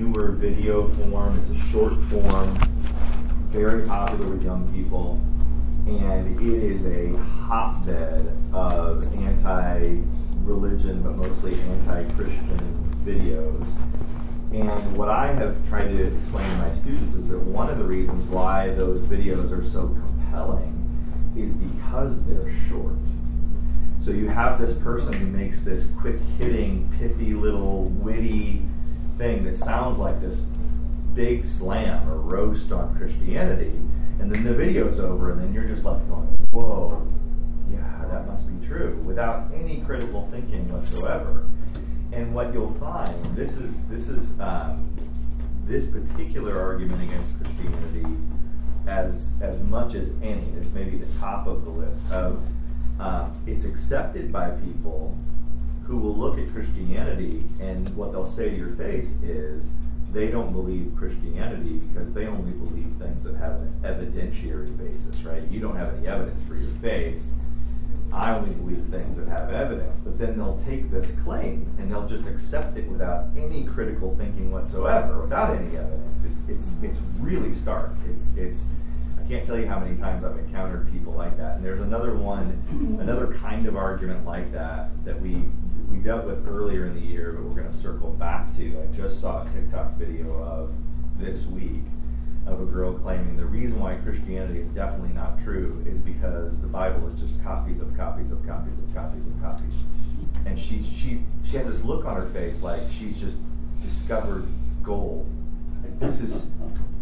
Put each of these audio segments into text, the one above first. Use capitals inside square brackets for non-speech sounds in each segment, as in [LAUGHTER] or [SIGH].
newer video form. It's a short form, very popular with young people, and it is a hotbed of anti-religion, but mostly anti-Christian videos. And what I have tried to explain to my students is that one of the reasons why those videos are so compelling is because they're short. So you have this person who makes this quick hitting, pithy little witty thing that sounds like this big slam or roast on Christianity, and then the video's over, and then you're just left going, whoa, yeah, that must be true, without any critical thinking whatsoever. And what you'll find, this is this is um, this particular argument against Christianity, as as much as any, this may be the top of the list of um, it's accepted by people who will look at Christianity and what they'll say to your face is they don't believe Christianity because they only believe things that have an evidentiary basis, right? You don't have any evidence for your faith. I only believe things that have evidence. But then they'll take this claim and they'll just accept it without any critical thinking whatsoever, without any evidence. It's it's it's really stark. It's it's I can't tell you how many times I've encountered people like that. And there's another one, another kind of argument like that that we we dealt with earlier in the year, but we're going to circle back to. I just saw a TikTok video of this week of a girl claiming the reason why Christianity is definitely not true is because the Bible is just copies of copies of copies of copies of copies. And she she she has this look on her face like she's just discovered gold. Like this is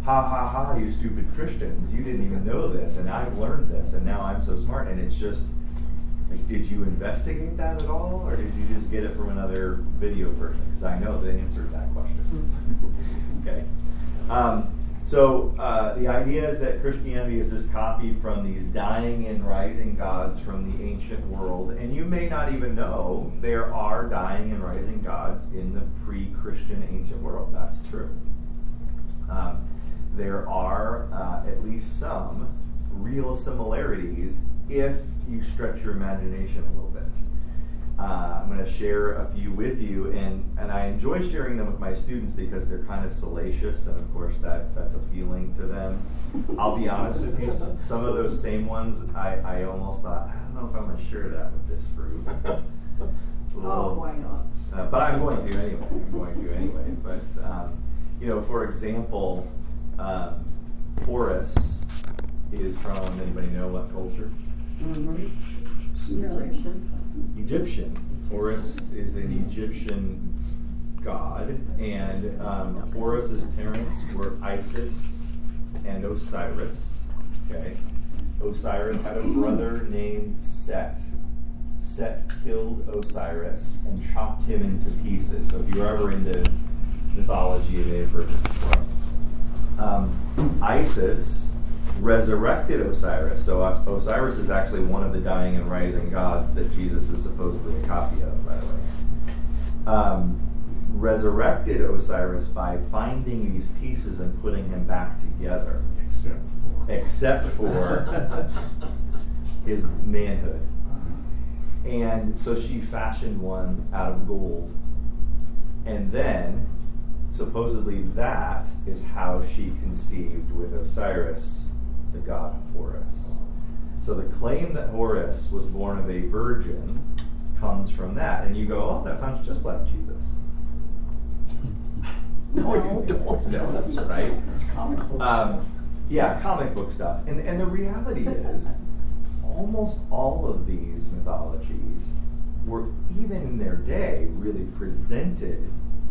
ha ha ha, you stupid Christians, you didn't even know this, and I've learned this, and now I'm so smart. And it's just like, did you investigate that at all, or did you just get it from another video person? Because I know the answer to that question. [LAUGHS] okay. Um, so uh, the idea is that Christianity is just copied from these dying and rising gods from the ancient world, and you may not even know there are dying and rising gods in the pre-Christian ancient world. That's true. Um, there are uh, at least some real similarities if you stretch your imagination a little bit. Uh, I'm going to share a few with you, and, and I enjoy sharing them with my students because they're kind of salacious, and of course that, that's appealing to them. I'll be honest with you, some, of those same ones, I, I almost thought, I don't know if I'm going to share that with this group. Little, oh, why not? Uh, but I'm going to anyway. I'm going to anyway. But um, you know, for example, um, Horus is from anybody know what culture? Egyptian. Egyptian. Horus is an Egyptian god, and um, Horus's parents were Isis and Osiris. Okay, Osiris had a brother named Set. Set killed Osiris and chopped him into pieces. So if you're ever into mythology, you may have heard this before. Um, Isis resurrected Osiris. So Osiris is actually one of the dying and rising gods that Jesus is supposedly a copy of, by the way. Um, resurrected Osiris by finding these pieces and putting him back together. Except for. Except for [LAUGHS] his manhood. And so she fashioned one out of gold. And then, supposedly, that is how she conceived with Osiris the god Horus. So the claim that Horus was born of a virgin comes from that. And you go, oh, that sounds just like Jesus. [LAUGHS] no, you [LAUGHS] don't. No, right? It's comic book um, Yeah, comic book stuff. And, and the reality is, almost all of these mythologies were, even in their day, really presented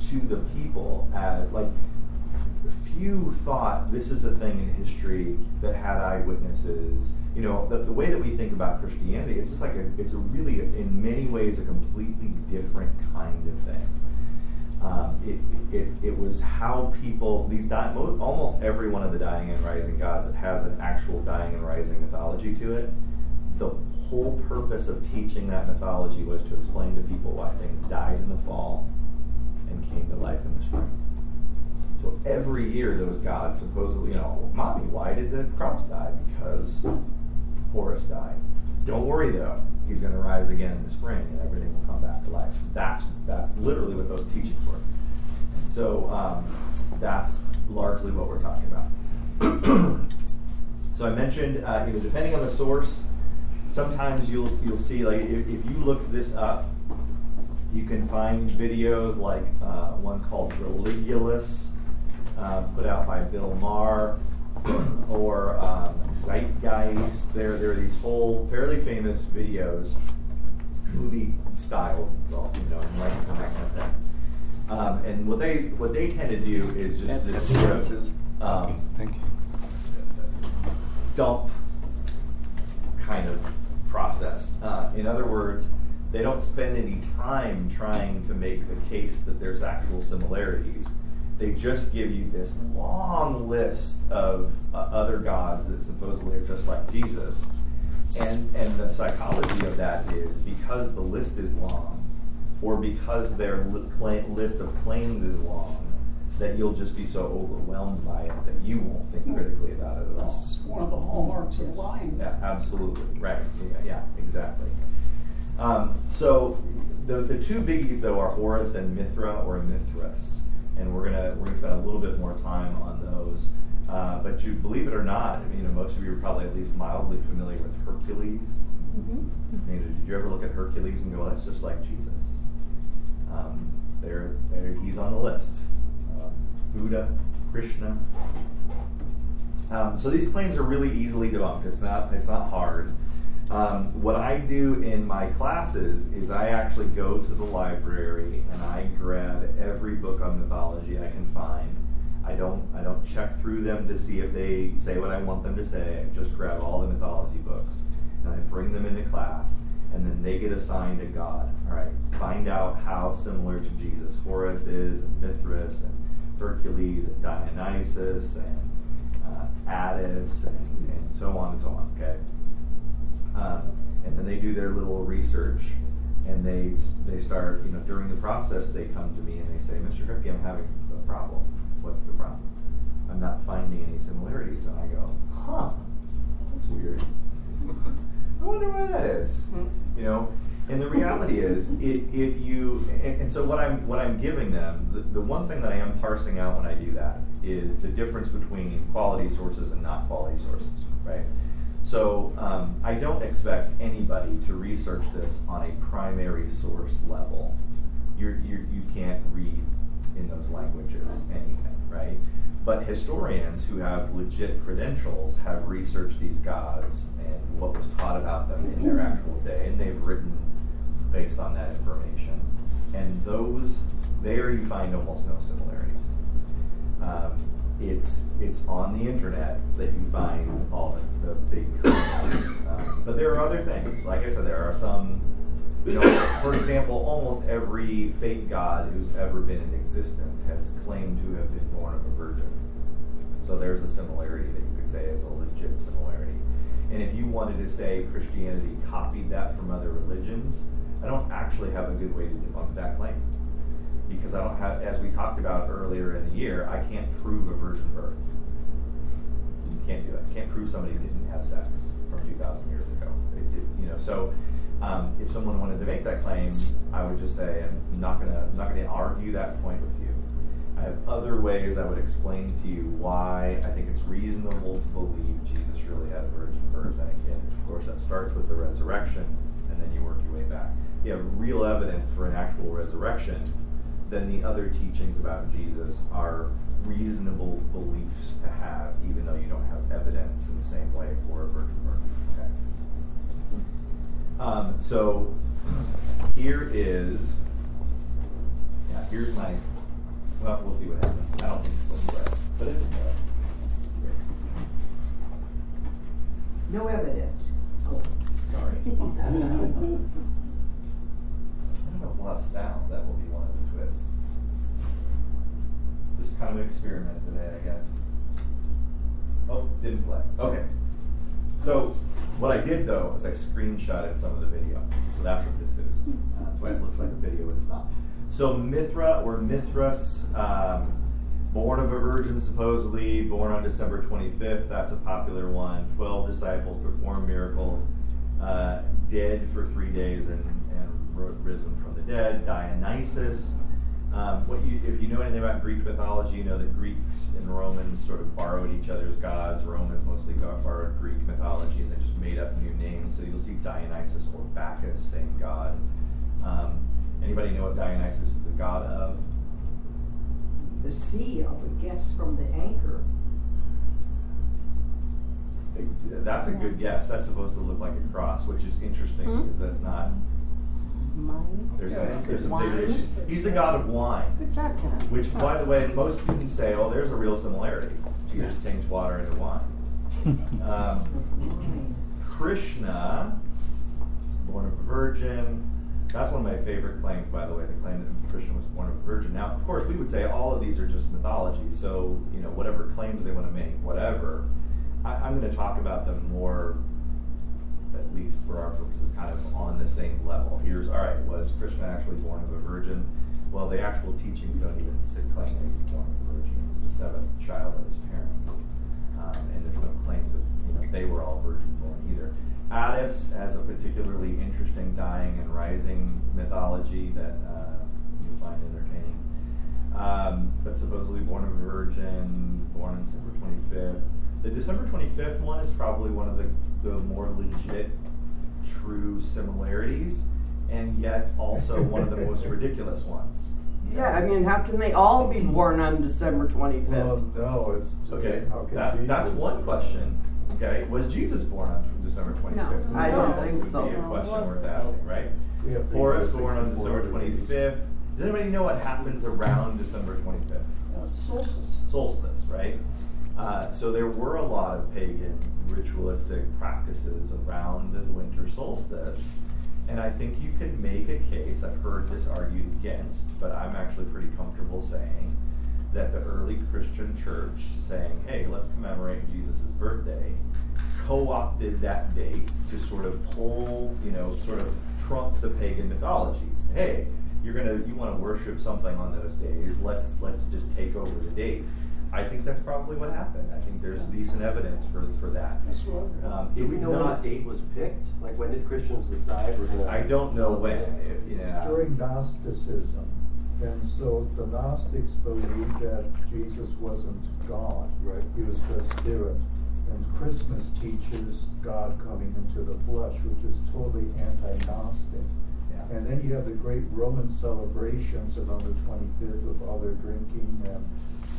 to the people as, like, few thought this is a thing in history that had eyewitnesses. You know, the, the way that we think about Christianity, it's just like a, it's a really, in many ways, a completely different kind of thing. Um, it, it, it was how people, these almost every one of the dying and rising gods has an actual dying and rising mythology to it. The whole purpose of teaching that mythology was to explain to people why things died in the fall and came to life in the spring. So every year, those gods supposedly, you know, mommy, why did the crops die? Because Horus died. Don't worry though, he's going to rise again in the spring, and everything will come back to life. That's that's literally what those teachings were. So um, that's largely what we're talking about. [CLEARS THROAT] so I mentioned, uh, you know, depending on the source, sometimes you'll you'll see like if, if you looked this up, you can find videos like uh, one called Religulous, uh, put out by Bill Maher, [CLEARS THROAT] or um, Zeitgeist. There, there are these whole fairly famous videos, movie style, well, you know, and like that kind of thing. Um, and what they what they tend to do is just this sort of um, Thank you. dump kind of process. Uh, in other words, they don't spend any time trying to make the case that there's actual similarities. They just give you this long list of uh, other gods that supposedly are just like Jesus. And, and the psychology of that is because the list is long, or because their li- list of claims is long, that you'll just be so overwhelmed by it that you won't think critically about it at all. That's one of the hallmarks of lying. Yeah, absolutely. Right. Yeah, yeah exactly. Um, so the, the two biggies though are Horus and Mithra or Mithras, and we're gonna we're gonna spend a little bit more time on those. Uh, but you believe it or not, you know most of you are probably at least mildly familiar with Hercules. You know, did you ever look at Hercules and go, well, "That's just like Jesus"? Um, there, there, he's on the list. Um, Buddha, Krishna. Um, so these claims are really easily debunked. It's not, it's not hard. Um, what I do in my classes is I actually go to the library and I grab every book on mythology I can find. I don't, I don't check through them to see if they say what I want them to say. I just grab all the mythology books and I bring them into class, and then they get assigned a god. All right, find out how similar to Jesus Horus is, and Mithras, and Hercules, and Dionysus, and uh, Attis, and, and so on and so on. Okay, um, and then they do their little research, and they they start. You know, during the process, they come to me and they say, "Mr. Kripke, I'm having a problem. What's the problem? I'm not finding any similarities." And I go, "Huh, that's weird." [LAUGHS] I wonder why that is. You know, and the reality is, if, if you and, and so what I'm what I'm giving them, the, the one thing that I am parsing out when I do that is the difference between quality sources and not quality sources, right? So um, I don't expect anybody to research this on a primary source level. You're, you're, you can't read in those languages anything, right? But historians who have legit credentials have researched these gods and what was taught about them in their actual day, and they've written based on that information. And those, there you find almost no similarities. Um, it's it's on the internet that you find all the, the big. [COUGHS] Um, but there are other things. Like I said, there are some. You know, [COUGHS] for example, almost every fake god who's ever been in existence has claimed to have been born of a virgin. So there's a similarity that you could say is a legit similarity. And if you wanted to say Christianity copied that from other religions, I don't actually have a good way to debunk that claim. Because I don't have, as we talked about earlier in the year, I can't prove a virgin birth. You can't do it. Can't prove somebody didn't have sex from 2,000 years ago. It did, you know, so um, if someone wanted to make that claim, I would just say I'm not gonna I'm not gonna argue that point with you. I have other ways I would explain to you why I think it's reasonable to believe Jesus really had a virgin birth. And again, of course, that starts with the resurrection, and then you work your way back. You have real evidence for an actual resurrection, then the other teachings about Jesus are reasonable beliefs to have, even though you don't have evidence in the same way for a virgin birth. Okay. Um, so here is, yeah, here's my, well, we'll see what happens. I don't think it's going to work, but it's uh, great. No evidence. Oh, Sorry. [LAUGHS] I don't have a lot of sound. That will be one of the twists. Just kind of experiment today, I guess. Oh, didn't play. Okay. So what I did though is I screenshotted some of the video. So that's what this is. Uh, that's why it looks like a video, but it's not. So Mithra or Mithras, um, born of a virgin, supposedly, born on December 25th. That's a popular one. 12 disciples perform miracles. Uh, dead for three days and, and risen from the dead. Dionysus. Um, what you, if you know anything about Greek mythology, you know that Greeks and Romans sort of borrowed each other's gods. Romans mostly got borrowed Greek mythology and they just made up new names. So you'll see Dionysus or Bacchus, same god. Um, anybody know what Dionysus is the god of? The sea, I would guess, from the anchor. That's a good guess. That's supposed to look like a cross, which is interesting Hmm? because that's not. Mine. There's, a, there's some Wine. big issues. He's the god of wine, Good job, Kenneth. which, by the way, most students say, "Oh, there's a real similarity." Jesus changed water into wine. [LAUGHS] Um, Krishna, born of a virgin. That's one of my favorite claims, by the way. The claim that Krishna was born of a virgin. Now, of course, we would say all of these are just mythology. So, you know, whatever claims they want to make, whatever. I, I'm going to talk about them more, at least for our purposes, kind of on the same level. Here's all right. Was Krishna actually born of a virgin? Well, the actual teachings don't even sit claim that he was born of a virgin. He was the seventh child of his parents, um, and there's no claims that you know they were all virgin born either. Attis has a particularly interesting dying and rising mythology that uh, you find entertaining. Um, but supposedly born of a virgin, born on December 25th. The December 25th one is probably one of the, the more legit, true similarities, and yet also one of the most [LAUGHS] ridiculous ones. Yeah, I mean, how can they all be born on December 25th? Well, no, it's Okay, How can that's, that's one question. Okay, was Jesus born on December 25th? No. I don't That think would so. Be a No, question it worth asking, right? We have three Horus born on December 25th. Does anybody know what happens around December 25th? Uh, solstice. solstice, right? Uh, so there were a lot of pagan ritualistic practices around the winter solstice. And I think you could make a case, I've heard this argued against, but I'm actually pretty comfortable saying that the early Christian church saying, hey, let's commemorate Jesus' birthday, co opted that date to sort of pull, you know, sort of trump the pagan mythologies. Hey, you're gonna you want to worship something on those days, let's let's just take over the date. I think that's probably what happened. I think there's decent evidence for, for that. That's what. Um, Do it's we know not, when the date was picked? Like when did Christians decide we're gonna? I don't know when. If, yeah. During Gnosticism. And so the Gnostics believed that Jesus wasn't God. Right. He was just spirit. And Christmas teaches God coming into the flesh, which is totally anti-Gnostic. And then you have the great Roman celebrations around the 25th with all their drinking and,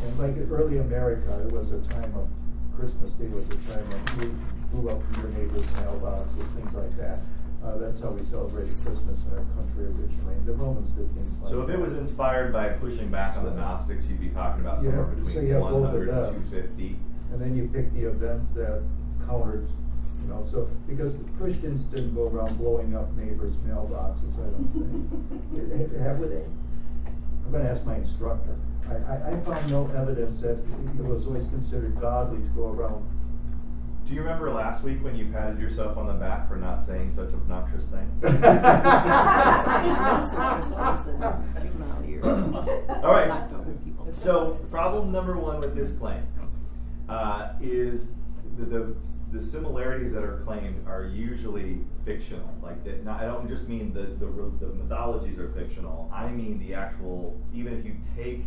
and like in early America, it was a time of Christmas Day was a time of who blew up your neighbor's mailboxes, things like that. Uh, that's how we celebrated Christmas in our country originally. The Romans did things like So if it was inspired by pushing back on the Gnostics, you'd be talking about somewhere so between you have 100 and 250. And then you pick the event that countered, you know, so, because Christians didn't go around blowing up neighbors' mailboxes, I don't think. [LAUGHS] Have they? I'm gonna ask my instructor. I, I, I found no evidence that it was always considered godly to go around. Do you remember last week when you patted yourself on the back for not saying such obnoxious things? Juvenile years. [LAUGHS] [LAUGHS] All right. Knocked over people. So, problem number one with this claim uh, is the, the the similarities that are claimed are usually fictional. Like that, not, I don't just mean the, the the mythologies are fictional. I mean the actual. Even if you take, i- i-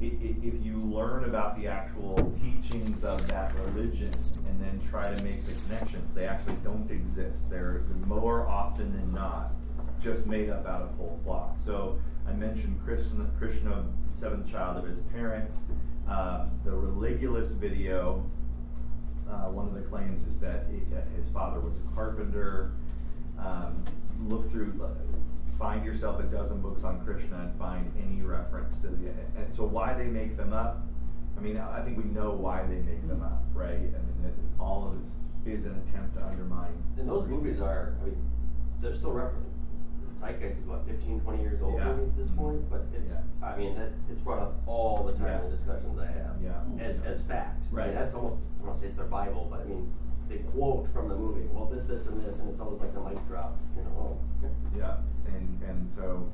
if you learn about the actual teachings of that religion and then try to make the connections, they actually don't exist. They're more often than not just made up out of whole cloth. So I mentioned Krishna, Krishna seventh child of his parents. Uh, the Religulous video, uh, one of the claims is that he, that his father was a carpenter. Um, look through, uh, find yourself a dozen books on Krishna and find any reference to the. And so why they make them up? I mean, I think we know why they make them up, right? I mean, that all of it is an attempt to undermine. And those movies are, I mean, they're still referenced. Zeitgeist is what, 15, 20 years old Yeah. maybe at this Mhm. point, but it's, Yeah. I mean, that, it's brought up all the time Yeah. in the discussions I have. Yeah. As, as fact. I Right. mean, that's almost, I don't want to say it's their Bible, but I mean, they quote from the movie, well, this, this, and this, and it's always like the mic drop, you know, oh. Yeah, and and so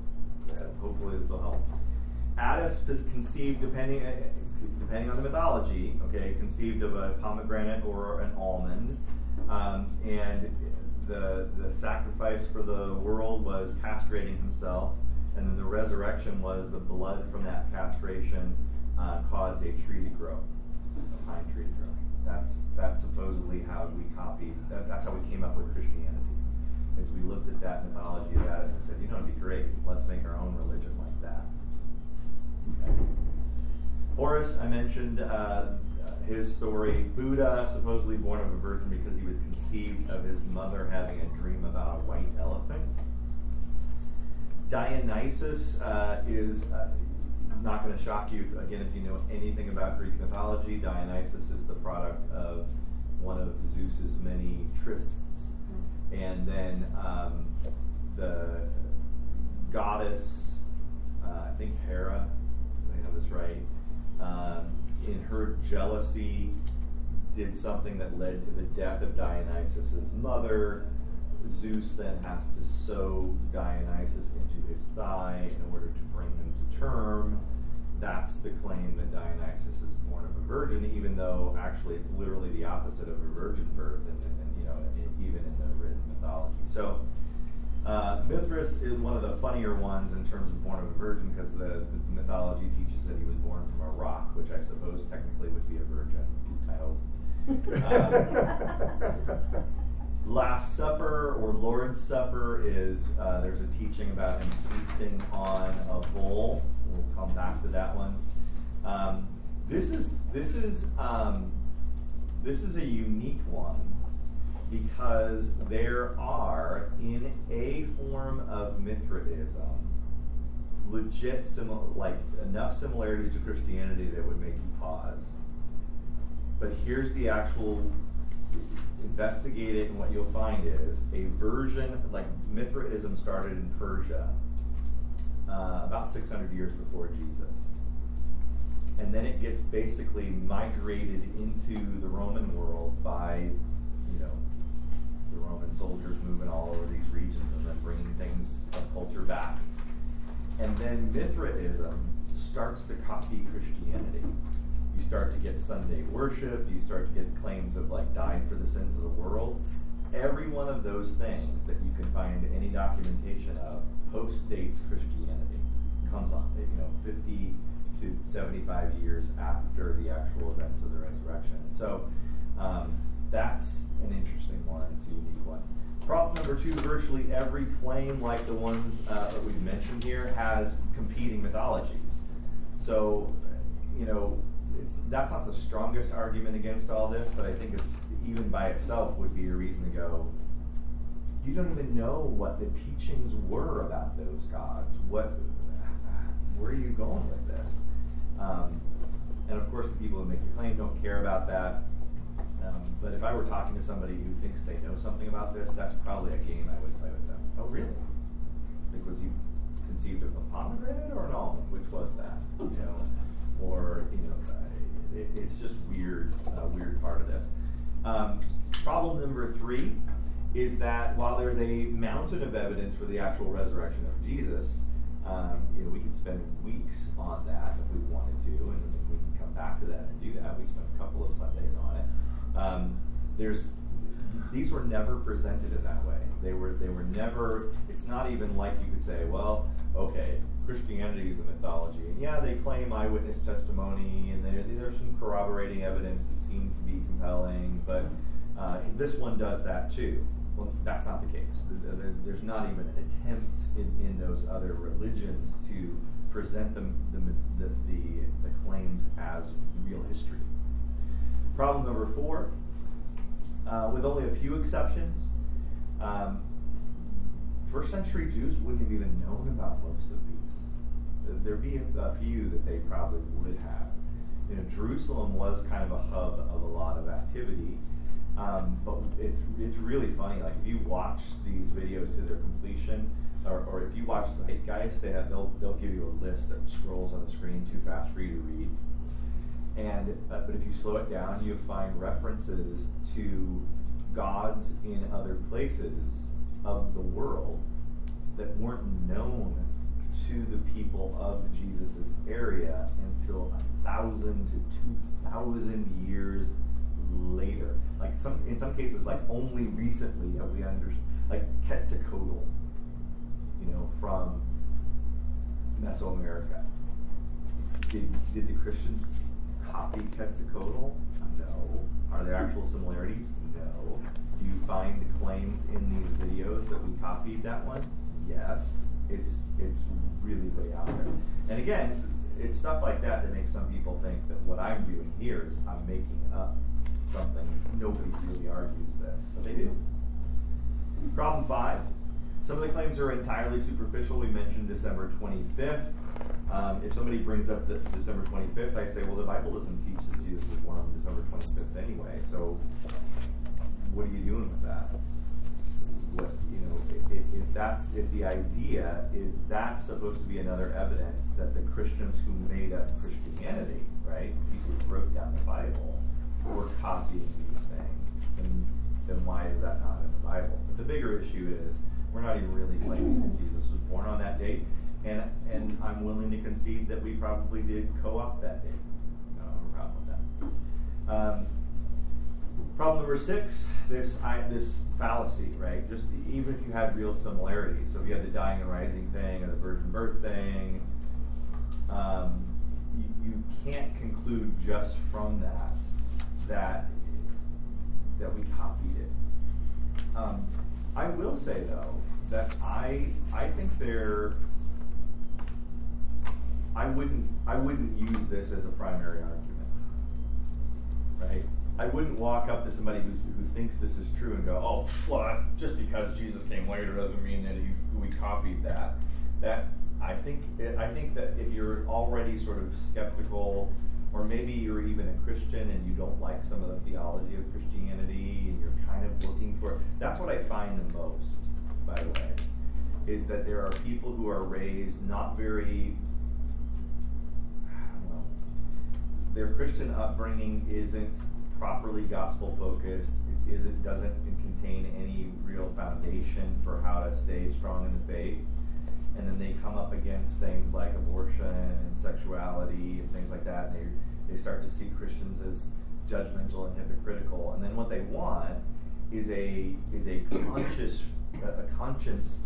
uh, hopefully this will help. Attis was conceived depending uh, depending on the mythology, okay, conceived of a pomegranate or an almond, um, and the the sacrifice for the world was castrating himself, and then the resurrection was the blood from that castration uh, caused a tree to grow, a pine tree to grow. That's that's supposedly how we copied. That, that's how we came up with Christianity. Is we looked at that mythology of that and said, you know, it'd be great. Let's make our own religion like that. Okay. Horus, I mentioned uh, his story. Buddha, supposedly born of a virgin because he was conceived of his mother having a dream about a white elephant. Dionysus uh, is uh, not going to shock you again if you know anything about Greek mythology. Dionysus is the product of one of Zeus's many trysts, and then um, the goddess, uh, I think Hera, if I have this right, um, in her jealousy, did something that led to the death of Dionysus' mother. Zeus then has to sew Dionysus into his thigh in order to bring him to term. That's the claim that Dionysus is born of a virgin, even though actually it's literally the opposite of a virgin birth, and, and you know, in, even mythology. So. Uh, Mithras is one of the funnier ones in terms of born of a virgin because the, the, mythology teaches that he was born from a rock, which I suppose technically would be a virgin. I hope. Um, Last Supper or Lord's Supper is uh, there's a teaching about him feasting on a bull. We'll come back to that one. Um, this is this is um, this is a unique one because there are in a form of Mithraism legit similar like enough similarities to Christianity that would make you pause. But here's the actual investigate it, and what you'll find is a version like Mithraism started in Persia uh, about 600 years before Jesus. And then it gets basically migrated into the Roman world by, the Roman soldiers moving all over these regions and then bringing things of culture back. And then Mithraism starts to copy Christianity you start to get Sunday worship, you start to get claims of like dying for the sins of the world. Every one of those things that you can find any documentation of post dates Christianity comes on, you know, 50 to 75 years after the actual events of the resurrection. So um, that's an interesting one. It's a unique one. Problem number two virtually every claim, like the ones uh, that we've mentioned here, has competing mythologies. So, you know, it's that's not the strongest argument against all this, but I think it's even by itself would be a reason to go. You don't even know what the teachings were about those gods. What, where are you going with this? Um, and of course, the people who make the claim don't care about that. Um, but if I were talking to somebody who thinks they know something about this, that's probably a game I would play with them. Oh, really? Like, was he conceived of a pomegranate or an almond? Which was that? You [LAUGHS] know, or you know, it, it's just weird, uh, weird part of this. Um, problem number three is that while there's a mountain of evidence for the actual resurrection of Jesus, um, you know, we could spend weeks on that if we wanted to, and we can come back to that and do that. We spent a couple of Sundays on it. Um, there's these were never presented in that way. They were they were never. It's not even like you could say, well, okay, Christianity is a mythology. And yeah, they claim eyewitness testimony, and there, there's some corroborating evidence that seems to be compelling, but uh, this one does that too. Well, that's not the case. There's not even an attempt in, in those other religions to present the, the, the, the claims as real history. Problem number four, uh, with only a few exceptions, um, first century Jews wouldn't have even known about most of these there'd be a, few that they probably would have. You know, Jerusalem was kind of a hub of a lot of activity. Um, but it's it's really funny. Like if you watch these videos to their completion, or, or if you watch Zeitgeist, they have, they'll they'll give you a list that scrolls on the screen too fast for you to read. And uh, but if you slow it down, you find references to gods in other places of the world that weren't known to the people of Jesus' area until a thousand to two thousand years later. Like some, in some cases, like only recently have we understood, like Quetzalcoatl, you know, from Mesoamerica. Did, did the Christians copy Quetzalcoatl? No. Are there actual similarities? No. Do you find the claims in these videos that we copied that one? Yes. It's it's really way out there. And again, it's stuff like that that makes some people think that what I'm doing here is I'm making up something. Nobody really argues this, but they do. Problem five. Some of the claims are entirely superficial. We mentioned December 25th. Um, if somebody brings up the December 25th, I say, well, the Bible doesn't teach that Jesus was born on December 25th anyway. So, what are you doing with that? What you know, if, if that's if the idea is that's supposed to be another evidence that the Christians who made up Christianity, right, people who wrote down the Bible, were copying these things, then then why is that not in the Bible? But the bigger issue is we're not even really claiming that Jesus was born on that date. And, and I'm willing to concede that we probably did co-opt that date. No, proud with that. Um, problem number six, this I, this fallacy, right? Just even if you had real similarities, so if you had the dying and rising thing or the virgin birth thing, um, you, you can't conclude just from that that that we copied it. Um, I will say though that I I think there I wouldn't I wouldn't use this as a primary argument, right? I wouldn't walk up to somebody who's, who thinks this is true and go, oh, well, just because Jesus came later doesn't mean that he, we copied that. That I think I think that if you're already sort of skeptical, or maybe you're even a Christian and you don't like some of the theology of Christianity, and you're kind of looking for that's what I find the most, by the way, is that there are people who are raised not very their Christian upbringing isn't properly gospel focused. It isn't doesn't contain any real foundation for how to stay strong in the faith. And then they come up against things like abortion and sexuality and things like that, and they they start to see Christians as judgmental and hypocritical. And then what they want is a is a conscious a conscience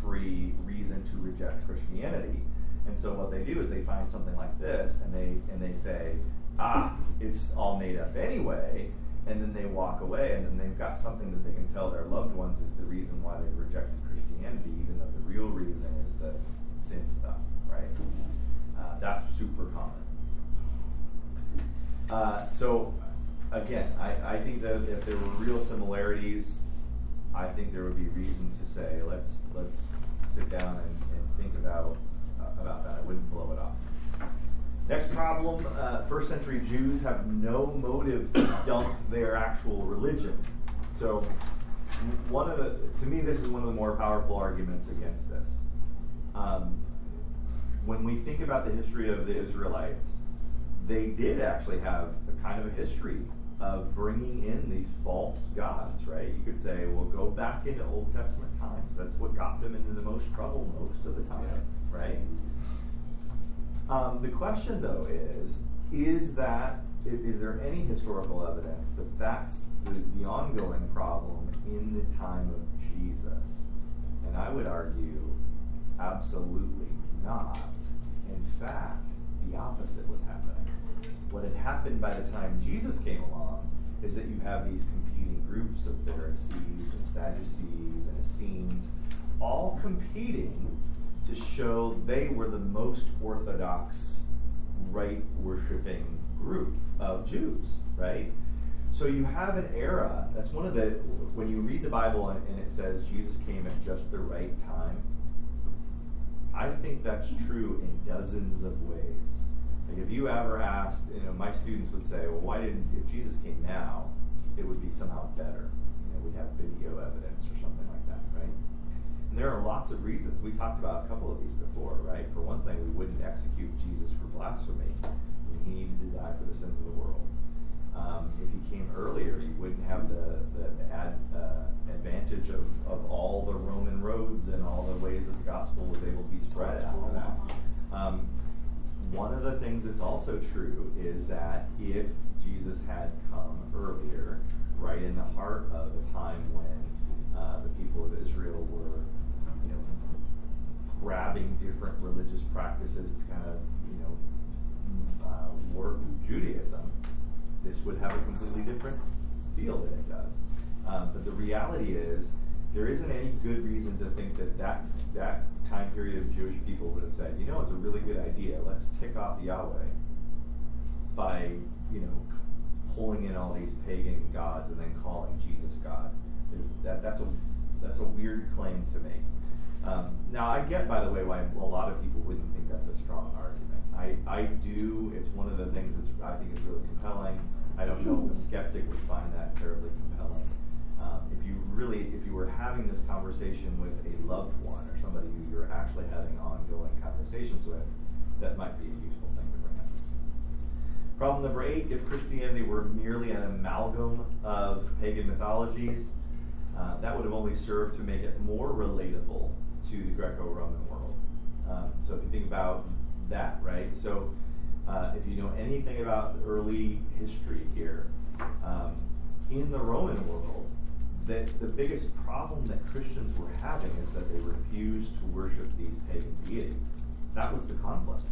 free reason to reject Christianity. And so what they do is they find something like this and they and they say, ah, it's all made up anyway. And then they walk away, and then they've got something that they can tell their loved ones is the reason why they've rejected Christianity, even though the real reason is the sin stuff, right? Uh, that's super common. Uh, so, again, I, I think that if there were real similarities, I think there would be reason to say let's let's sit down and, and think about about that. I wouldn't blow it off. Next problem uh, first century Jews have no motive to dump their actual religion. So, one of the, to me, this is one of the more powerful arguments against this. Um, when we think about the history of the Israelites, they did actually have a kind of a history of bringing in these false gods, right? You could say, well, go back into Old Testament times. That's what got them into the most trouble most of the time, right? Um, the question, though, is is that is, is, there any historical evidence that that's the, the ongoing problem in the time of Jesus? And I would argue, absolutely not. In fact, the opposite was happening. What had happened by the time Jesus came along is that you have these competing groups of Pharisees and Sadducees and Essenes all competing to show they were the most orthodox, right worshiping group of Jews, right? So you have an era, that's one of the, when you read the Bible and, and it says Jesus came at just the right time, I think that's true in dozens of ways. Like if you ever asked, you know, my students would say, well, why didn't, if Jesus came now, it would be somehow better. You know, we'd have video evidence or something like that, right? And there are lots of reasons. We talked about a couple of these before, right? For one thing, we wouldn't execute Jesus for blasphemy. He needed to die for the sins of the world. Um, if he came earlier, you wouldn't have the, the ad, uh, advantage of, of all the Roman roads and all the ways that the gospel was able to be spread after that. Um, one of the things that's also true is that if Jesus had come earlier, right in the heart of a time when uh, the people of Israel were, you know, grabbing different religious practices to kind of, you know, uh, work Judaism, this would have a completely different feel than it does. Um, but the reality is, there isn't any good reason to think that, that that time period of Jewish people would have said, you know, it's a really good idea. Let's tick off Yahweh by, you know, pulling in all these pagan gods and then calling Jesus God. that, that's a that's a weird claim to make. Um, now, I get, by the way, why a lot of people wouldn't think that's a strong argument. I, I do. It's one of the things that's I think is really compelling. I don't know if a skeptic would find that terribly compelling. Really, if you were having this conversation with a loved one or somebody who you're actually having ongoing conversations with, that might be a useful thing to bring up. Problem number eight: If Christianity were merely an amalgam of pagan mythologies, uh, that would have only served to make it more relatable to the Greco-Roman world. Um, so if you think about that, right? So uh, if you know anything about early history here, um, in the Roman world, that the biggest problem that Christians were having is that they refused to worship these pagan deities. That was the conflict.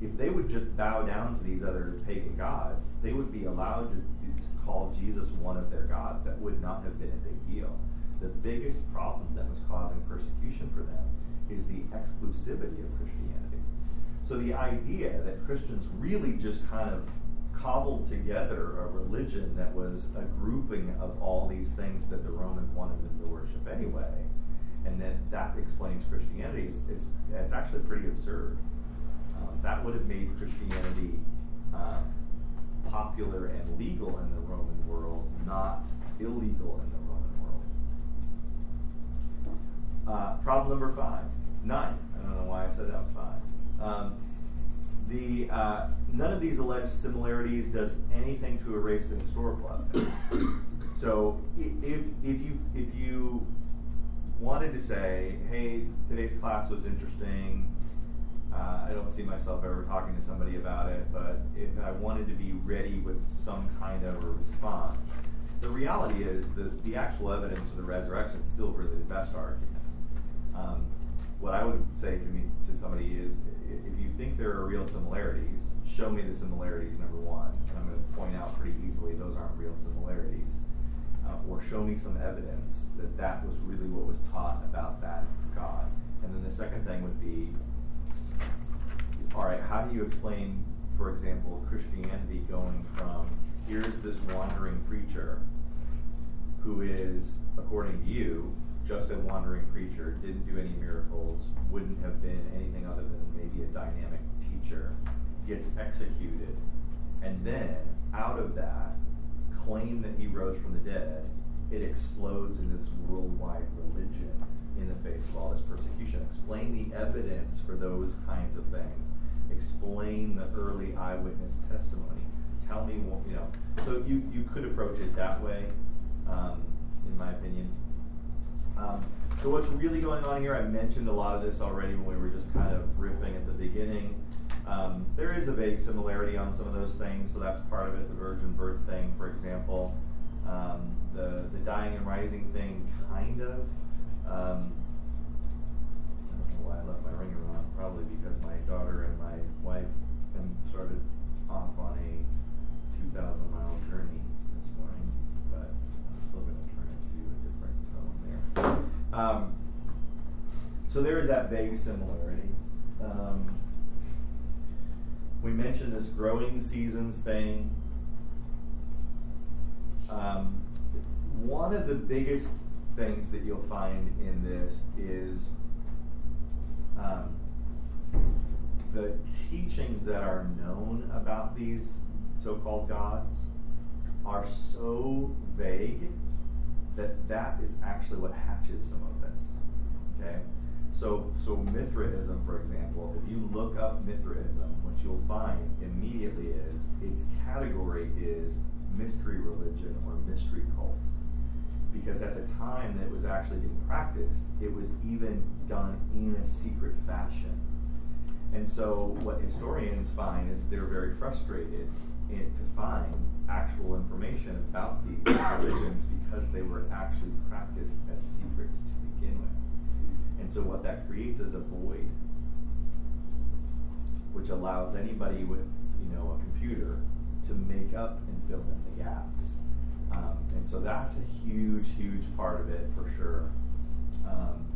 If they would just bow down to these other pagan gods, they would be allowed to, to call Jesus one of their gods. That would not have been a big deal. The biggest problem that was causing persecution for them is the exclusivity of Christianity. So the idea that Christians really just kind of cobbled together a religion that was a grouping of all these things that the Romans wanted them to worship anyway, and then that explains Christianity, it's, it's, it's actually pretty absurd. Um, that would have made Christianity um, popular and legal in the Roman world, not illegal in the Roman world. Uh, problem number five, nine. I don't know why I said that was five. Um, the uh, none of these alleged similarities does anything to erase the historical evidence. so if, if you if you wanted to say, hey, today's class was interesting. Uh, I don't see myself ever talking to somebody about it, but if I wanted to be ready with some kind of a response, the reality is that the actual evidence of the resurrection is still really the best argument. Um, what I would say to me to somebody is, if you think there are real similarities, show me the similarities. Number one, and I'm going to point out pretty easily those aren't real similarities, uh, or show me some evidence that that was really what was taught about that God. And then the second thing would be, all right, how do you explain, for example, Christianity going from here's this wandering preacher who is, according to you, just a wandering preacher, didn't do any miracles, wouldn't have been anything other than maybe a dynamic teacher, gets executed, and then out of that, claim that he rose from the dead, it explodes into this worldwide religion in the face of all this persecution. Explain the evidence for those kinds of things. Explain the early eyewitness testimony. Tell me, what, you know. So you, you could approach it that way, um, in my opinion. Um, so what's really going on here, I mentioned a lot of this already when we were just kind of riffing at the beginning. Um, there is a vague similarity on some of those things, so that's part of it. The virgin birth thing, for example, um, the the dying and rising thing, kind of. Um, I don't know why I left my ringer on. Probably because my daughter and my wife started off on a 2,000 mile journey this morning, but I'm still going to turn it to a different tone there. Um, so there is that vague similarity. Um, we mentioned this growing seasons thing. Um, one of the biggest things that you'll find in this is um, the teachings that are known about these so called gods are so vague that that is actually what hatches some of this. Okay? So, so Mithraism, for example, if you look up Mithraism, what you'll find immediately is its category is mystery religion or mystery cult because at the time that it was actually being practiced, it was even done in a secret fashion. And so, what historians find is they're very frustrated to find actual information about these religions because they were actually practiced as secrets to begin with. And so, what that creates is a void, which allows anybody with you know a computer to make up and fill in the gaps. Um, and so that's a huge, huge part of it for sure. Um,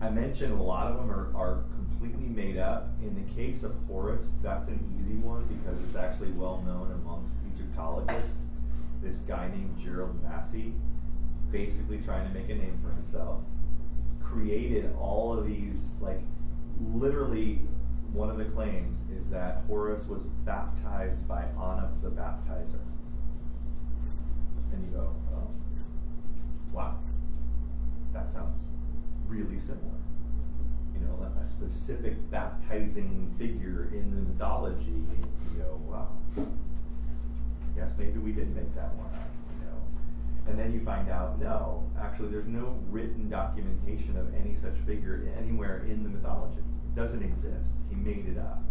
I mentioned a lot of them are, are completely made up. In the case of Horus, that's an easy one because it's actually well known amongst Egyptologists. This guy named Gerald Massey, basically trying to make a name for himself, created all of these, like, literally one of the claims is that Horus was baptized by Anup the baptizer. And you go, oh, wow, that sounds really similar. You know, a specific baptizing figure in the mythology. You go, wow, yes, maybe we did make that one up. You know, and then you find out, no, actually, there's no written documentation of any such figure anywhere in the mythology. It doesn't exist. He made it up.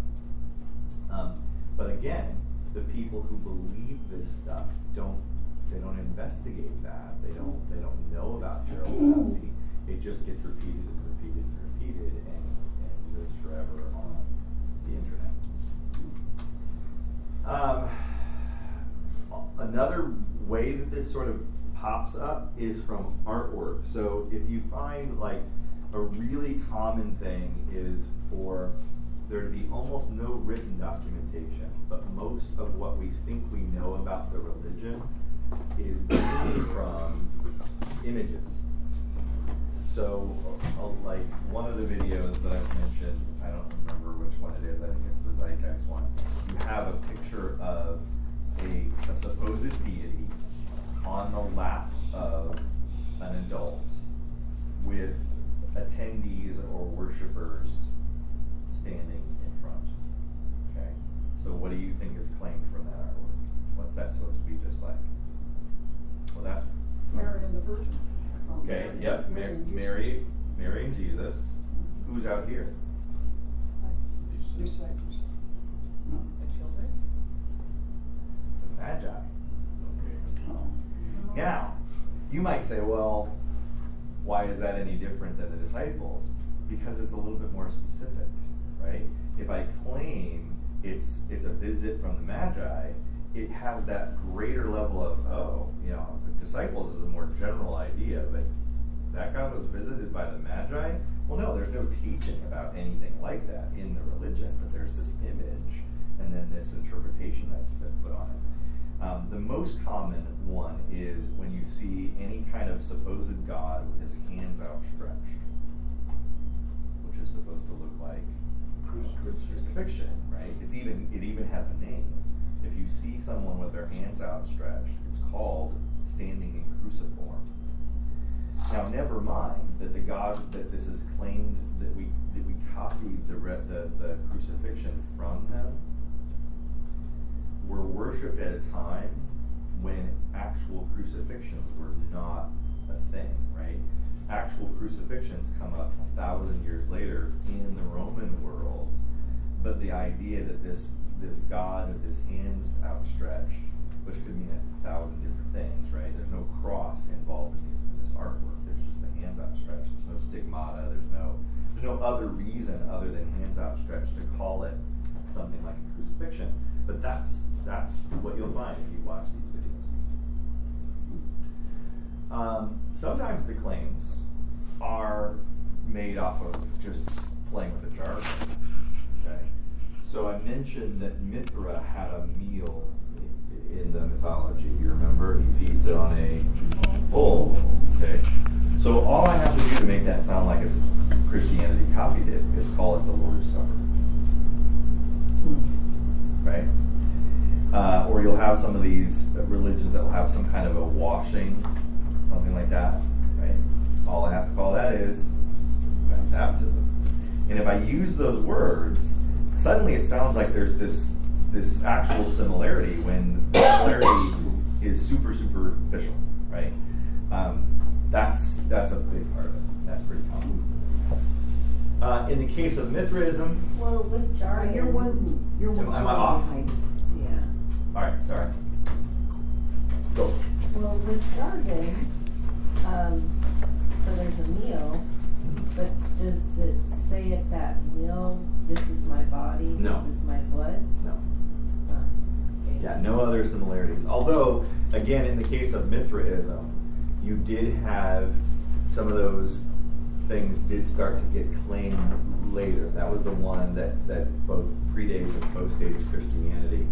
Um, but again, the people who believe this stuff don't they don't investigate that. They don't they don't know about Gerald Massey. It just gets repeated forever on the internet. Um, another way that this sort of pops up is from artwork. So if you find like a really common thing is for there to be almost no written documentation, but most of what we think we know about the religion is from images. So, uh, like one of the videos that I've mentioned, I don't remember which one it is. I think it's the Zeitgeist one. You have a picture of a, a supposed deity on the lap of an adult with attendees or worshippers standing in front. Okay? So, what do you think is claimed from that artwork? What's that supposed to be just like? Well, that's. Mary and the Virgin. Okay, yep, Mary, Mary, Mary and Jesus. Mm-hmm. Who's out here? Disciples. The children? The Magi. Oh. oh. Now, you might say, well, why is that any different than the disciples? Because it's a little bit more specific, right? If I claim it's it's a visit from the Magi, it has that greater level of oh, you know, disciples is a more general idea, but that God was visited by the Magi. Well, no, there's no teaching about anything like that in the religion, but there's this image and then this interpretation that's that's put on it. Um, the most common one is when you see any kind of supposed God with his hands outstretched, which is supposed to look like crucifixion, right? It's even it even has a name. If you see someone with their hands outstretched, it's called standing in cruciform. Now, never mind that the gods that this is claimed that we that we copied the the, the crucifixion from them were worshipped at a time when actual crucifixions were not a thing, right? Actual crucifixions come up a thousand years later in the Roman world, but the idea that this this God with his hands outstretched, which could mean a thousand different things, right? There's no cross involved in, these, artwork. There's just the hands outstretched. There's no stigmata. There's no there's no other reason other than hands outstretched to call it something like a crucifixion. But that's that's what you'll find if you watch these videos. Um, sometimes the claims are made off of just playing with the jargon. Okay, so I mentioned that Mithra had a meal in the mythology. You remember he feasted on a bull. Okay, so all I have to do to make that sound like it's Christianity copied it is call it the Lord's Supper right? Uh, or you'll have some of these religions that will have some kind of a washing, something like that, right? All I have to call that is baptism. And if I use those words, suddenly it sounds like there's this this actual similarity when the similarity is super superficial, right? Um, that's that's a big part of it. That's pretty common. Uh, in the case of Mithraism, Well, with jargon. You're one, you're one. am I off? Yeah. all right, sorry. Go. Well, with jargon, um, so there's a meal, but does it say at that meal, this is my body, No. this is my blood? No. Yeah, no other similarities. Although, again, in the case of Mithraism, you did have some of those things did start to get claimed later. That was the one that, that both predates and postdates Christianity.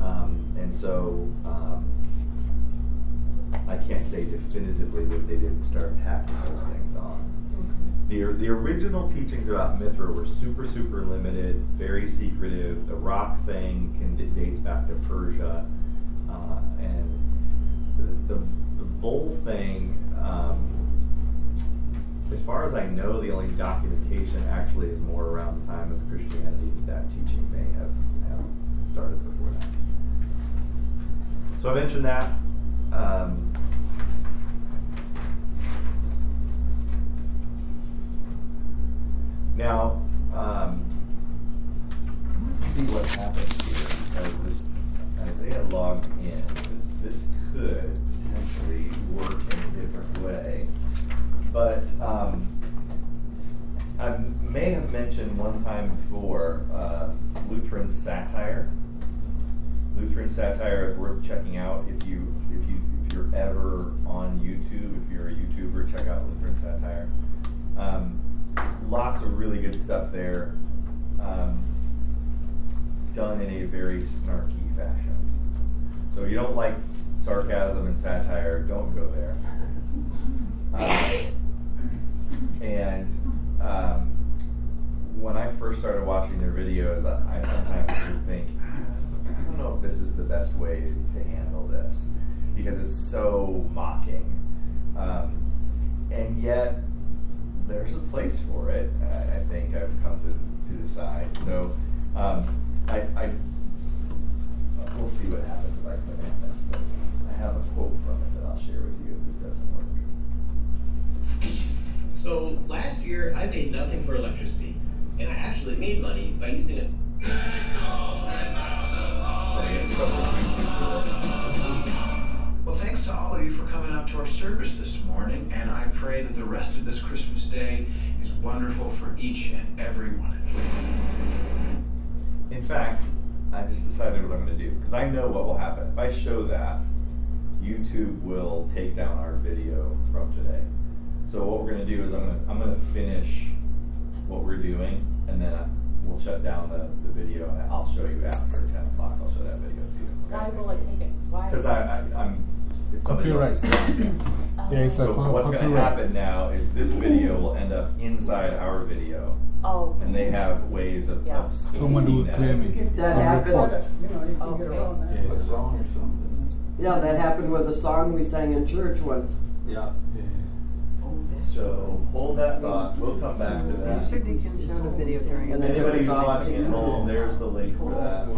Um, and so um, I can't say definitively that they didn't start tacking those things on. The, the original teachings about Mithra were super, super limited, very secretive. The rock thing can dates back to Persia, uh, and the, the, the bull thing. Um, as far as I know, the only documentation actually is more around the time of Christianity. That teaching may have, have started before that. So I mentioned that. Um, Now, um, let's see what happens here this Isaiah logged in. This, this could potentially work in a different way. But um, I may have mentioned one time before uh, Lutheran satire. Lutheran satire is worth checking out if you if you if you're ever on YouTube. If you're a YouTuber, check out Lutheran satire. Um, lots of really good stuff there, um, done in a very snarky fashion. So if you don't like sarcasm and satire, don't go there. [LAUGHS] Um, and um, when I first started watching their videos, I, I sometimes would think, I don't know if this is the best way to, to handle this because it's so mocking. Um, and yet, there's a place for it. I, I think I've come to, to decide. So um, I, I we'll see what happens if I click on this. But I have a quote from it that I'll share with you if it doesn't work. So last year I paid nothing for electricity, and I actually made money by using it. Well, thanks to all of you for coming out to our service this morning, and I pray that the rest of this Christmas day is wonderful for each and every one of you. In fact, I just decided what I'm going to do because I know what will happen. If I show that, YouTube will take down our video from today. So what we're going to do is I'm going to I'm going to finish what we're doing, and then I, we'll shut down the, the video, and I'll show you after 10 o'clock. I'll show that video to you. Why will it take it? Why? Because I, I, I'm it's somebody else's Copyright. content. Yeah, it's So a what's going to happen now is this video will end up inside our video, Oh. and they have ways of, Yeah. of Someone seeing will that. claim it. If That on happened. You know, you can get around that. Yeah. A song or something. Yeah, that happened with a song we sang in church once. Yeah. Yeah. So hold that thought. We'll come back to that. Mr. Deacon showed a video during And And they took anybody who's watching at home, there's the link for that.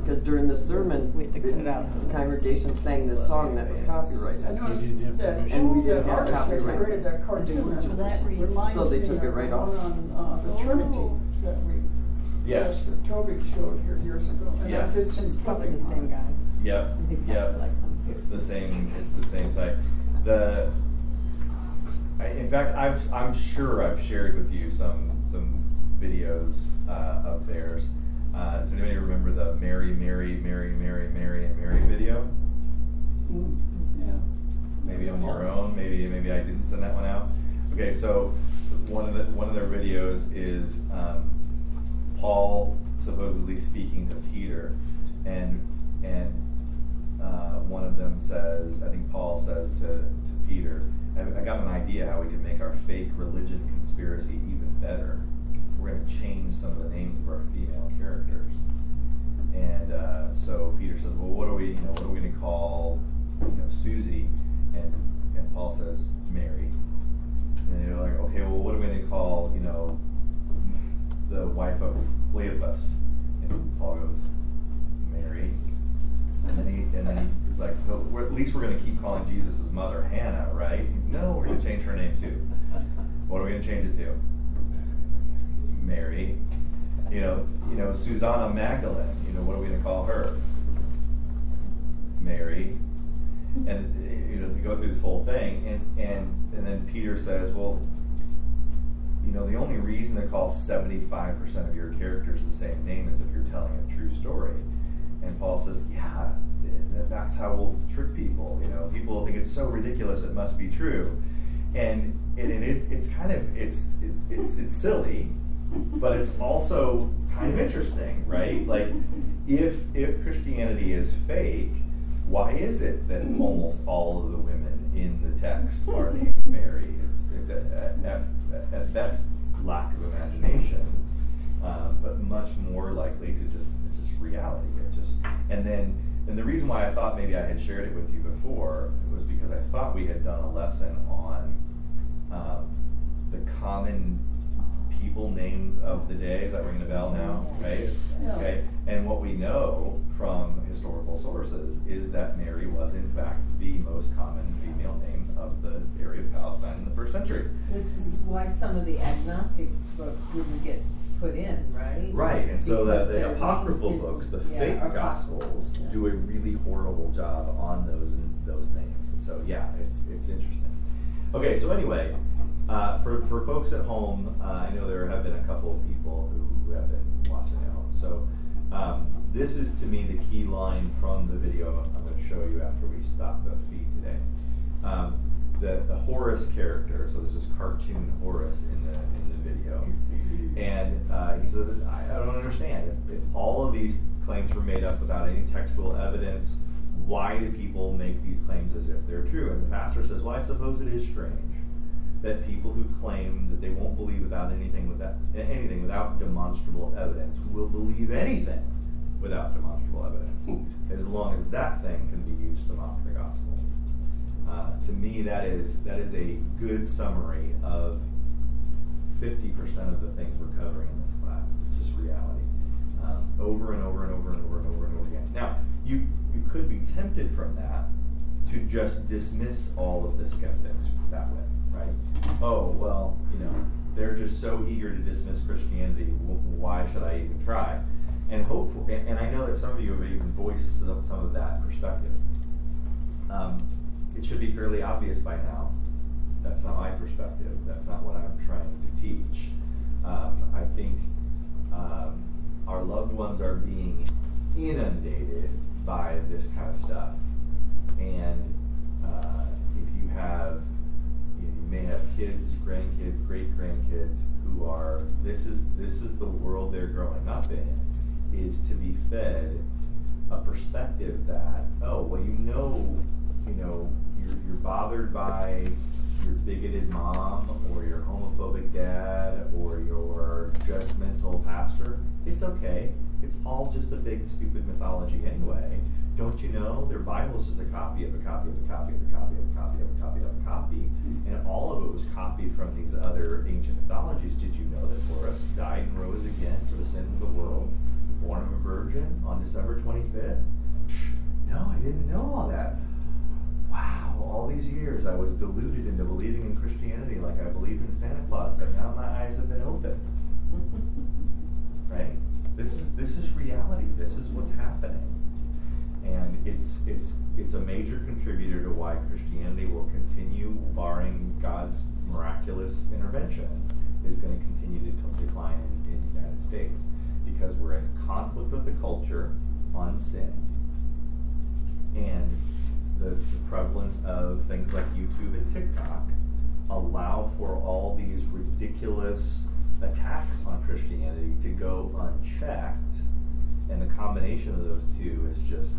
Because during the sermon, the congregation sang this song that was copyrighted. noticed You And we didn't that have artist that copyright. created that cartoon, So that reads- reminds So they took it right off. on, uh, the Trinity that we, Yes. that Toby showed here years ago. And I Yes. did some Probably the same on guy. Yep. I think that's Yep. like. It's the same. It's the same site. The. I, in fact, I've, I'm sure I've shared with you some some videos uh, of theirs. Uh, does anybody remember the Mary, Mary, Mary, Mary, Mary, and Mary video? Yeah. maybe on your own. Maybe maybe I didn't send that one out. Okay, so one of the one of their videos is um, Paul supposedly speaking to Peter, and and uh, one of them says, I think Paul says to to Peter, I, I got an idea how we can make our fake religion conspiracy even better. We're going to change some of the names of our female characters. And uh, so Peter says, "Well, what are we? You know, what are we going to call, you know, Susie?" And and Paul says, "Mary." And then you're like, "Okay, well, what are we going to call, you know, the wife of Cleopas?" And Paul goes, "Mary." And then he and then he's like, we're, at least we're going to keep calling Jesus' mother Hannah, right? No, we're going to change her name too. What are we going to change it to? Mary. You know, you know, Susanna Magdalene. You know, what are we going to call her? Mary. And you know, to go through this whole thing, and and and then Peter says, well, you know, the only reason to call seventy-five percent of your characters the same name is if you're telling a true story. And Paul says, yeah, that's how we'll trick people. You know, people think it's so ridiculous it must be true, and and, and it's it's kind of it's it, it's it's silly, but it's also kind of interesting, right? Like, if if Christianity is fake, why is it that almost all of the women in the text are named Mary? It's it's at, at, at best lack of imagination, um, but much more likely to just it's just reality. It just and then and the reason why I thought maybe I had shared it with you before was because I thought we had done a lesson on um, the common people names of the day. Is that ringing a bell now? Right? Okay. And what we know from historical sources is that Mary was, in fact, the most common female name of the area of Palestine in the first century. Which is why some of the Gnostic books didn't get put in, right? Right, and so the, the apocryphal books, the yeah, fake gospels, yeah. do a really horrible job on those those names. And so yeah, it's it's interesting. Okay, so anyway, uh, for for folks at home, uh, I know there have been a couple of people who have been watching at home. So um, this is to me the key line from the video I'm going to show you after we stop the feed today. Um, the, the Horus character, so there's this cartoon Horus in the in the video, and uh, he says, I, I don't understand. If, if all of these claims were made up without any textual evidence, why do people make these claims as if they're true? And the pastor says, Well, I suppose it is strange that people who claim that they won't believe without anything without anything without demonstrable evidence will believe anything without demonstrable evidence, as long as that thing can be used to mock the gospel. Uh, to me, that is that is a good summary of 50% of the things we're covering in this class. It's just reality. Um, over and over and over and over and over and over again. Now, you, you could be tempted from that to just dismiss all of the skeptics that way, right? Oh, well, you know, they're just so eager to dismiss Christianity. Why should I even try? And hopefully, and, I know that some of you have even voiced some, of that perspective. Um, it should be fairly obvious by now that's not my perspective. That's not what I'm trying to teach. Um, I think um, our loved ones are being inundated by this kind of stuff. And uh, if you have, may have kids, grandkids, great grandkids who are this is this is the world they're growing up in, is to be fed a perspective that oh well you know you know you're, you're bothered by your bigoted mom or your homophobic dad or your judgmental pastor, it's okay. It's all just a big stupid mythology anyway. Don't you know their Bible's just a copy of a copy of a copy of a copy of a copy of a copy of a copy, hmm. and all of it was copied from these other ancient mythologies. Did you know that Horus died and rose again for the sins of the world, born of a virgin on December 25th? No, I didn't know all that wow, all these years I was deluded into believing in Christianity like I believed in Santa Claus, but now my eyes have been opened. [LAUGHS] right? This is this is reality. This is what's happening. It's it's it's a major contributor to why Christianity will continue, barring God's miraculous intervention, is going to continue to decline in, in the United States because we're in conflict with the culture on sin. And the, the prevalence of things like YouTube and TikTok allow for all these ridiculous attacks on Christianity to go unchecked, and the combination of those two is just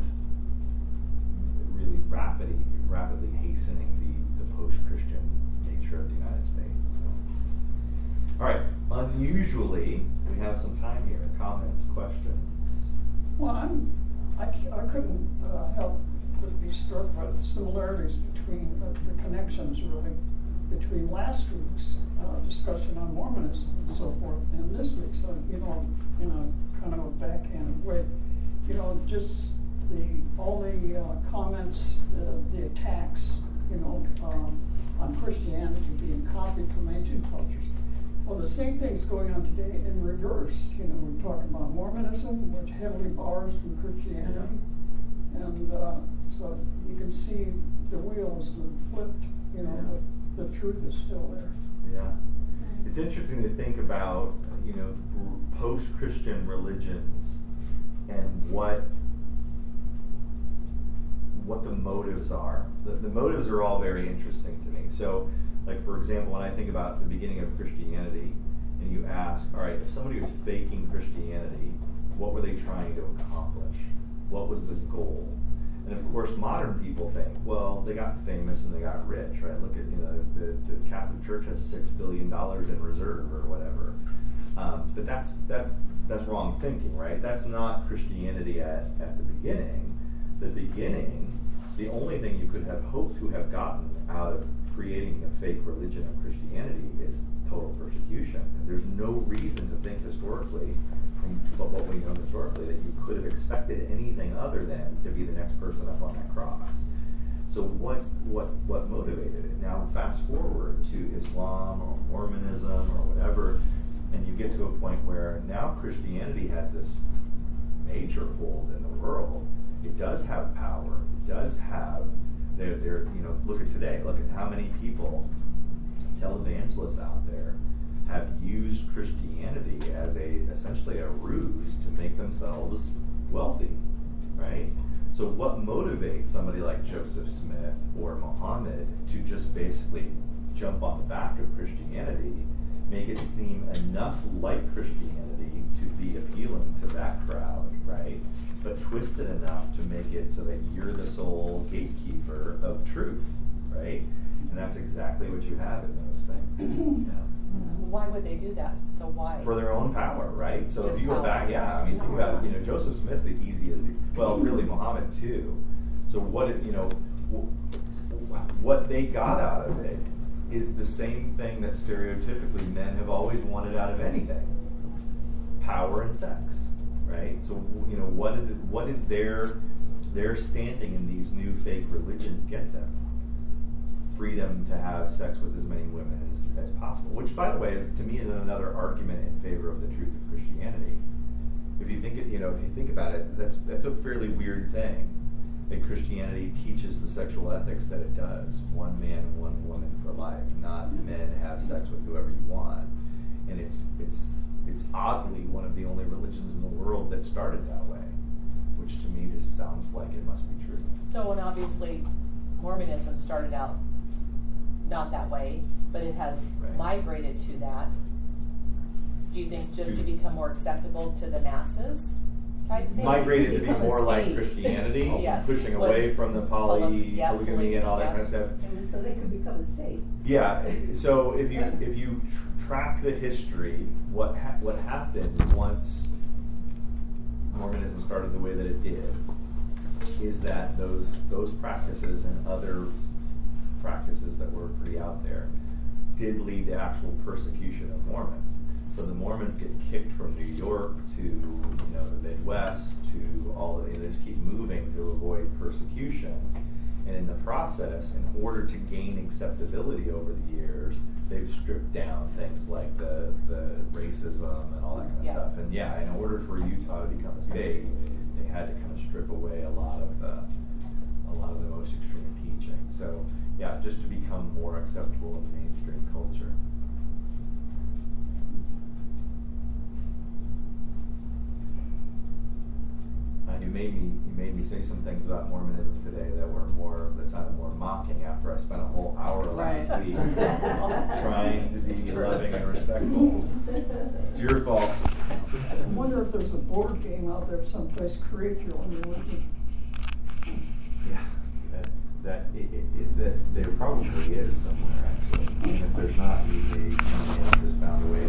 rapidly, rapidly hastening the, the post-Christian nature of the United States. All right, unusually, we have some time here. Comments, questions. Well, I'm, I, I couldn't uh, help but be struck by the similarities between, uh, the connections really, between last week's uh, discussion on Mormonism and so forth, and this week's, you know, in a kind of a backhanded way. You know, just the, all the uh, comments, the, the attacks, you know, um, on Christianity being copied from ancient cultures. Well, the same thing's going on today in reverse. You know, we're talking about Mormonism, which heavily borrows from Christianity. And uh, so you can see the wheels been flipped, you know, Yeah. but the truth is still there. Yeah. It's interesting to think about, you know, post-Christian religions and what what the motives are. The, the motives are all very interesting to me. So, like for example, when I think about the beginning of Christianity, and you ask, all right, if somebody was faking Christianity, what were they trying to accomplish? What was the goal? And of course, modern people think, well, they got famous and they got rich, right? Look at you know the, the Catholic Church has six billion dollars in reserve or whatever. Um, but that's that's that's wrong thinking, right? That's not Christianity at, at the beginning. The beginning, the only thing you could have hoped to have gotten out of creating a fake religion of Christianity is total persecution. And there's no reason to think historically, from what we know historically, that you could have expected anything other than to be the next person up on that cross. So what what what motivated it? Now fast forward to Islam or Mormonism or whatever, and you get to a point where now Christianity has this major hold in the world. It does have power. Does have they're, they're you know look at today. Look at how many people televangelists out there have used Christianity as a essentially a ruse to make themselves wealthy, right? So what motivates somebody like Joseph Smith or Muhammad to just basically jump on the back of Christianity, make it seem enough like Christianity to be appealing to that crowd, right? But twist it enough to make it so that you're the sole gatekeeper of truth, right? And that's exactly what you have in those things. [CLEARS THROAT] Yeah. Mm-hmm. Why would they do that? So why? For their own power, right? So Just if you go back, yeah, I mean, think about it, you know, Joseph Smith's the easiest, well, really Muhammad too. So what, it- you know, what they got out of it is the same thing that stereotypically men have always wanted out of anything power and sex, right? So, you know, what did, what did their, their standing in these new fake religions get them? freedom to have sex with as many women as, as possible. Which, by the way, is to me is another argument in favor of the truth of Christianity. If you think it, you know, if you think about it, that's that's a fairly weird thing that Christianity teaches the sexual ethics that it does: one man, one woman for life, not men have sex with whoever you want. And it's it's it's oddly one of the only religions in the world that started that way, which to me just sounds like it must be true. So, and obviously, Mormonism started out not that way, but it has Right. migrated to that. Do you think just to become more acceptable to the masses? Migrated to be more like. Christianity, [LAUGHS] Yes. pushing away from the poly, Poly- yeah, polygamy and all that yeah. kind of stuff. And so they could become a state. Yeah. So if you if you tr- track the history, what ha- what happened once Mormonism started the way that it did is that those those practices and other practices that were pretty out there did lead to actual persecution of Mormons. So the Mormons get kicked from New York to you know the Midwest to all of they just keep moving to avoid persecution. And in the process, in order to gain acceptability over the years, they've stripped down things like the, the racism and all that kind of Yeah. stuff. And yeah, in order for Utah to become a state, they had to kind of strip away a lot of the a lot of the most extreme teaching. So yeah, just to become more acceptable in mainstream culture. Uh, you made me you made me say some things about Mormonism today that were more that sounded more mocking after I spent a whole hour last Right. week [LAUGHS] trying to be loving and respectful. It's your fault. I wonder if there's a board game out there someplace, create your own religion. Yeah, that that it, it, it, that there probably is somewhere actually. And if there's not, we may have just found a way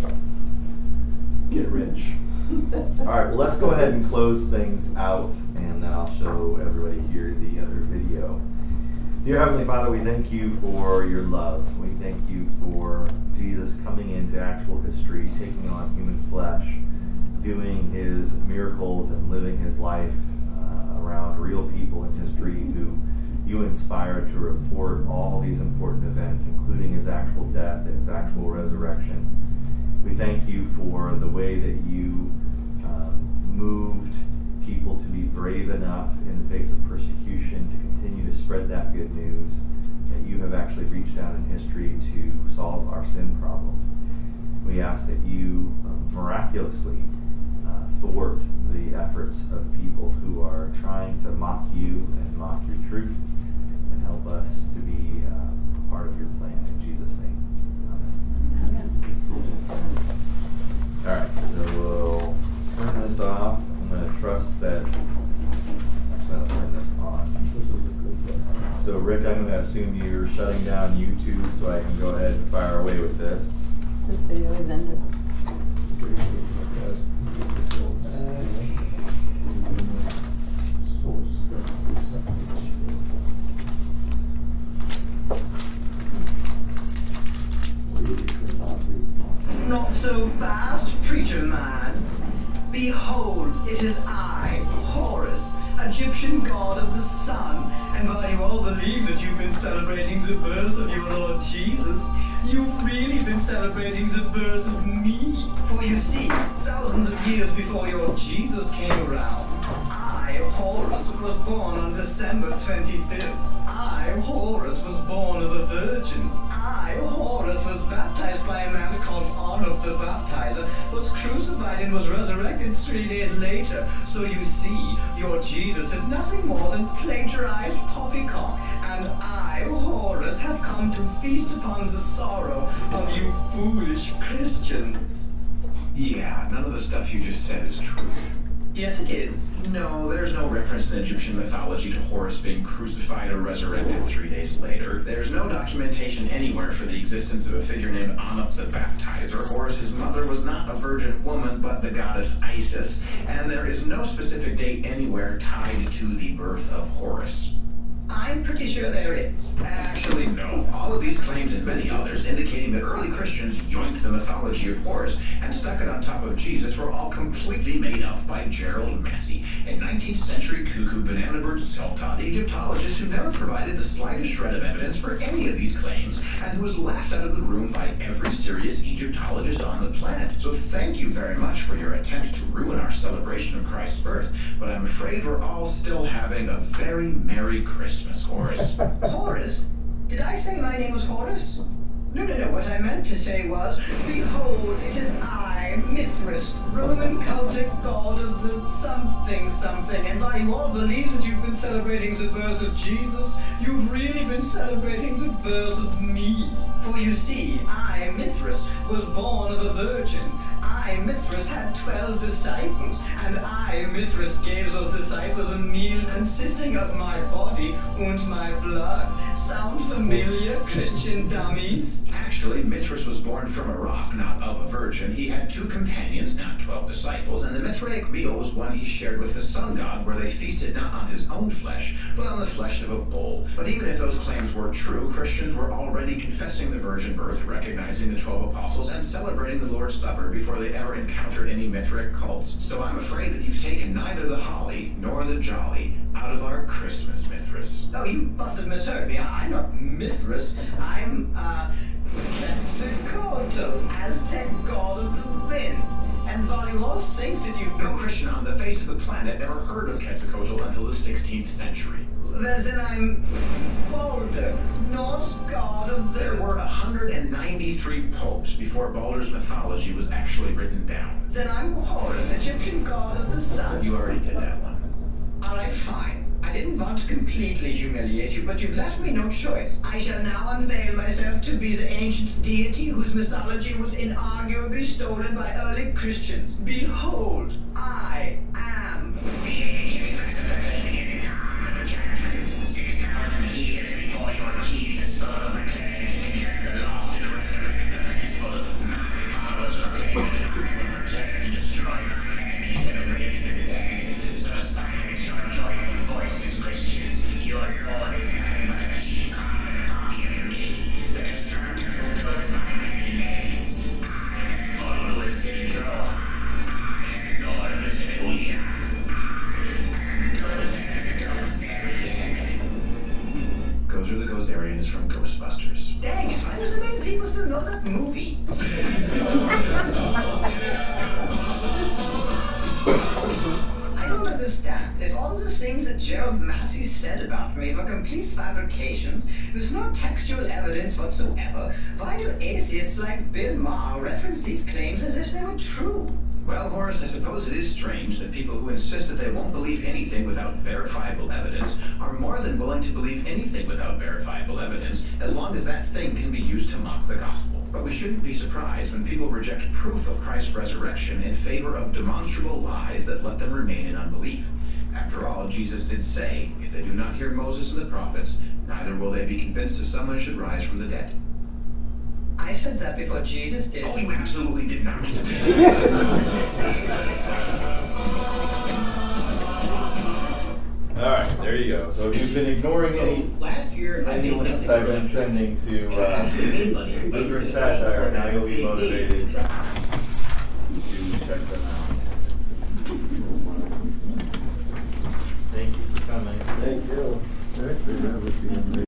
to get rich. All right, well, let's go ahead and close things out, and then I'll show everybody here the other video. Dear Heavenly Father, we thank you for your love. We thank you for Jesus coming into actual history, taking on human flesh, doing his miracles and living his life uh, around real people in history who you inspired to report all these important events, including his actual death and his actual resurrection. We thank you for the way that you moved people to be brave enough in the face of persecution to continue to spread that good news, that you have actually reached out in history to solve our sin problem. We ask that you um, miraculously uh, thwart the efforts of people who are trying to mock you and mock your truth and help us to be uh, part of your plan. In Jesus' name. Amen. All right, so we'll turn this off. I'm going to trust that. Actually, I'll turn this on. This is a good lesson. So, Rick, I'm going to assume you're shutting down YouTube so I can go ahead and fire away with this. This video is ended. Source, the second. We cannot read. Not so fast, preacher man. Behold, it is I, Horus, Egyptian god of the sun. And while you all believe that you've been celebrating the birth of your Lord Jesus, you've really been celebrating the birth of me. For you see, thousands of years before your Jesus came around, I, Horus, was born on December 25th. I, Horus, was born of a virgin. I, Horus, was baptized by a man called Anup the Baptizer, was crucified and was resurrected three days later. So you see, your Jesus is nothing more than plagiarized poppycock. And I, Horus, have come to feast upon the sorrow of you foolish Christians. Yeah, none of the stuff you just said is true. Yes, it is. No, there's no reference in Egyptian mythology to Horus being crucified or resurrected three days later. There's no documentation anywhere for the existence of a figure named Anup the Baptizer. Horus's mother was not a virgin woman, but the goddess Isis. And there is no specific date anywhere tied to the birth of Horus. I'm pretty sure there is. Actually, no. All of these claims and many others indicating that early Christians joined the mythology of Horus and stuck it on top of Jesus were all completely made up by Gerald Massey, a 19th century cuckoo banana bird self-taught Egyptologist who never provided the slightest shred of evidence for any of these claims and who was laughed out of the room by every serious Egyptologist on the planet. So thank you very much for your attempt to ruin our celebration of Christ's birth, but I'm afraid we're all still having a very Merry Christmas, Horace. Horus? Did I say my name was Horus? No, no, no. What I meant to say was, behold, it is I, Mithras, Roman cultic god of the something something. And while you all believe that you've been celebrating the birth of Jesus, you've really been celebrating the birth of me. For you see, I, Mithras, was born of a virgin. I, Mithras, had twelve disciples, and I, Mithras, gave those disciples a meal consisting of my body and my blood. Sound familiar, Christian dummies? Actually, Mithras was born from a rock, not of a virgin. He had two companions, not twelve disciples, and the Mithraic meal was one he shared with the sun god, where they feasted not on his own flesh, but on the flesh of a bull. But even if those claims were true, Christians were already confessing the virgin birth, recognizing the twelve apostles, and celebrating the Lord's Supper before they ever encountered any Mithraic cults. So I'm afraid that you've taken neither the holly nor the jolly out of our Christmas, Mithras. Oh, you must have misheard me. I'm not Mithras. I'm, uh, Quetzalcoatl, Aztec god of the wind. And while you all think that you've No Christian on the face of the planet never heard of Quetzalcoatl until the 16th century. Then I'm Balder, Norse god of the... There were 193 popes before Balder's mythology was actually written down. Then I'm Horus, Egyptian god of the sun. You already did that one. All right, fine. I didn't want to completely humiliate you, but you've left me no choice. I shall now unveil myself to be the ancient deity whose mythology was inarguably stolen by early Christians. Behold, I am. Gozer I suppose it is strange that people who insist that they won't believe anything without verifiable evidence are more than willing to believe anything without verifiable evidence, as long as that thing can be used to mock the gospel. But we shouldn't be surprised when people reject proof of Christ's resurrection in favor of demonstrable lies that let them remain in unbelief. After all, Jesus did say, If they do not hear Moses and the prophets, neither will they be convinced if someone should rise from the dead. I said that before Jesus did. Oh, you absolutely did not. All right, there you go. So if you've been ignoring any last year, any links I've been sending to And I uh, actually made money by Lutheran satire, social now you'll be motivated to track check them out. Thank you for coming. Thank you. Actually, that would be amazing.